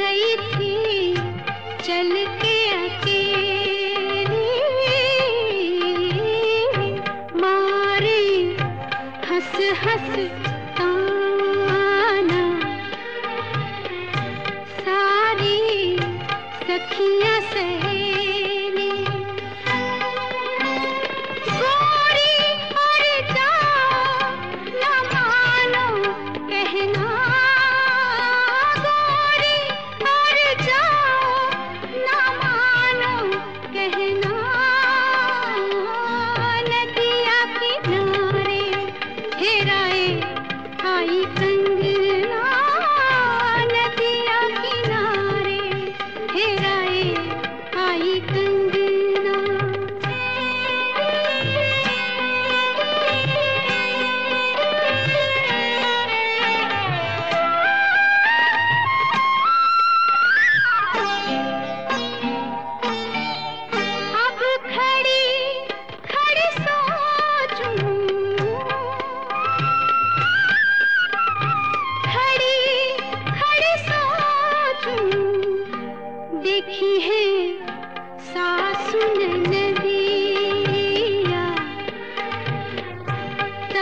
गई थी चल के अकेली। मारे हंस हंस ताना। सारी सखियाँ से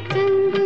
तंग